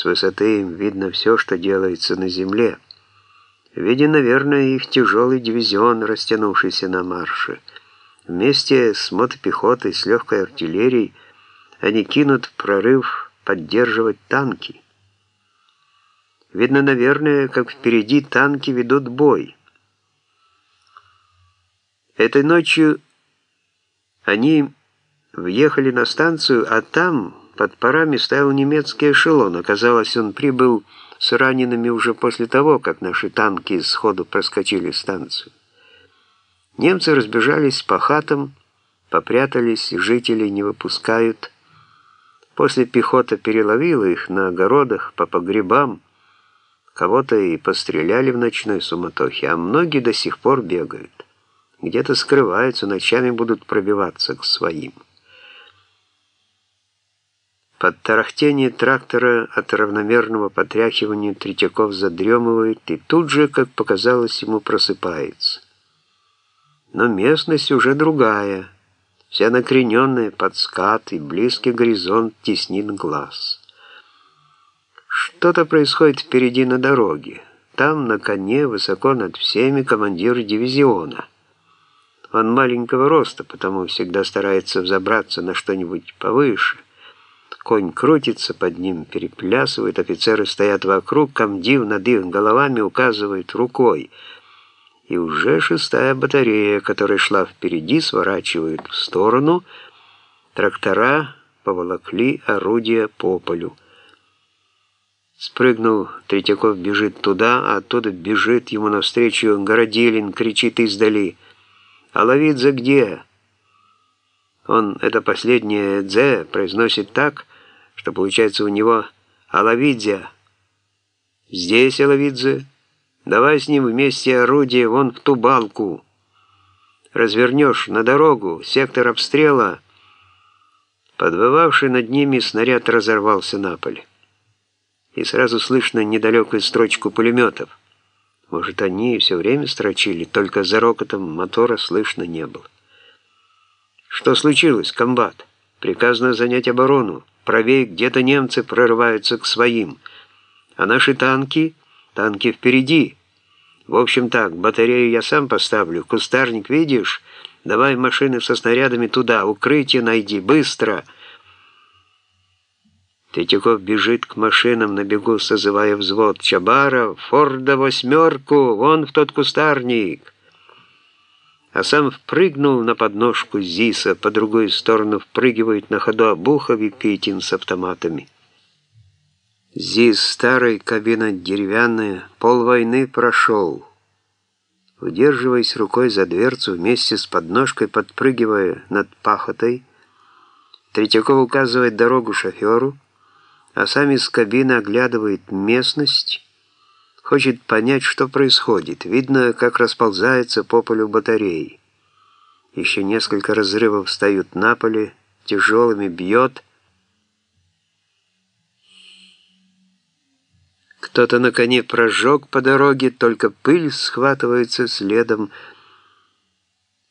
С высоты им видно все, что делается на земле. Виден, наверное, их тяжелый дивизион, растянувшийся на марше. Вместе с мотопехотой, с легкой артиллерией они кинут прорыв поддерживать танки. Видно, наверное, как впереди танки ведут бой. Этой ночью они въехали на станцию, а там под парами стоял немецкий эшелон. Оказалось, он прибыл с ранеными уже после того, как наши танки сходу проскочили станцию. Немцы разбежались по хатам, попрятались, жителей не выпускают. После пехота переловила их на огородах, по погребам. Кого-то и постреляли в ночной суматохе, а многие до сих пор бегают. Где-то скрываются, ночами будут пробиваться к своим. Под тарахтение трактора от равномерного потряхивания Третьяков задремывает и тут же, как показалось, ему просыпается. Но местность уже другая, вся накрененная под скат, и близкий горизонт теснит глаз. Что-то происходит впереди на дороге. Там, на коне, высоко над всеми, командир дивизиона. Он маленького роста, потому всегда старается взобраться на что-нибудь повыше. Конь крутится под ним, переплясывает, офицеры стоят вокруг, комдив над их головами указывает рукой. И уже шестая батарея, которая шла впереди, сворачивает в сторону. Трактора поволокли орудия по полю. Спрыгнул, Третьяков бежит туда, а оттуда бежит ему навстречу Городилин, кричит издали — а Лавидзе где? Он это последнее «дзе» произносит так, что получается у него «Алавидзе». «Здесь, Алавидзе. Давай с ним вместе орудие вон в ту балку. Развернешь на дорогу, сектор обстрела». Подвывавший над ними снаряд разорвался на поле. И сразу слышно недалекую строчку пулеметов. Может, они все время строчили, только за рокотом мотора слышно не было. Что случилось, комбат? Приказано занять оборону. Правее где-то немцы прорываются к своим. А наши танки? Танки впереди. В общем так, батарею я сам поставлю. Кустарник видишь? Давай машины со снарядами туда. Укрытие найди. Быстро!» Третьяков бежит к машинам на бегу, созывая взвод. «Чабара, Форда восьмерку, вон в тот кустарник!» А сам впрыгнул на подножку ЗИСа, по другую сторону впрыгивает на ходу Обухов и Питин с автоматами. ЗИС старый, кабина деревянная, пол войны прошел. Удерживаясь рукой за дверцу, вместе с подножкой подпрыгивая над пахотой, Третьяков указывает дорогу шоферу, а сам из кабины оглядывает местность, хочет понять, что происходит. Видно, как расползается по полю батареи. Еще несколько разрывов встают на поле, тяжелыми бьет. Кто-то на коне прожег по дороге, только пыль схватывается следом,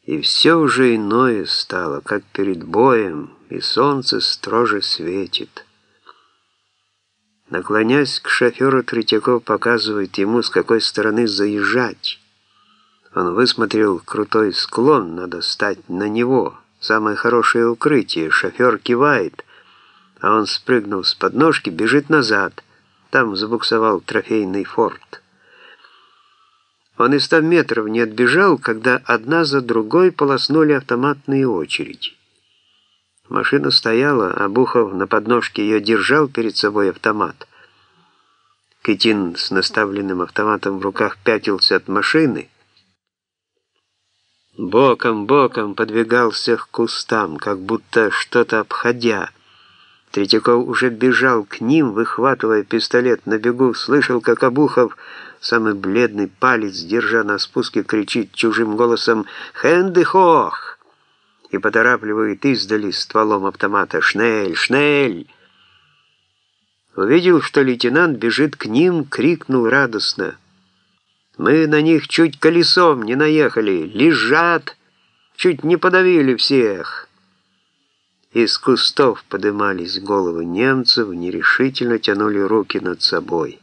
и все уже иное стало, как перед боем, и солнце строже светит. Наклонясь к шоферу, Третьяков показывает ему, с какой стороны заезжать. Он высмотрел крутой склон, надо стать на него. Самое хорошее укрытие. Шофер кивает, а он, спрыгнув с подножки, бежит назад. Там забуксовал трофейный форт. Он и ста метров не отбежал, когда одна за другой полоснули автоматные очереди. Машина стояла, а Бухов на подножке ее держал перед собой автомат. Китин с наставленным автоматом в руках пятился от машины. Боком, боком подвигался к кустам, как будто что-то обходя. Третьяков уже бежал к ним, выхватывая пистолет на бегу, слышал, как Обухов, самый бледный палец, держа на спуске, кричит чужим голосом «Хендехох!» И поторапливает издали стволом автомата «Шнель! Шнель!». Увидел, что лейтенант бежит к ним, крикнул радостно. «Мы на них чуть колесом не наехали! Лежат! Чуть не подавили всех!» Из кустов подымались головы немцев, нерешительно тянули руки над собой.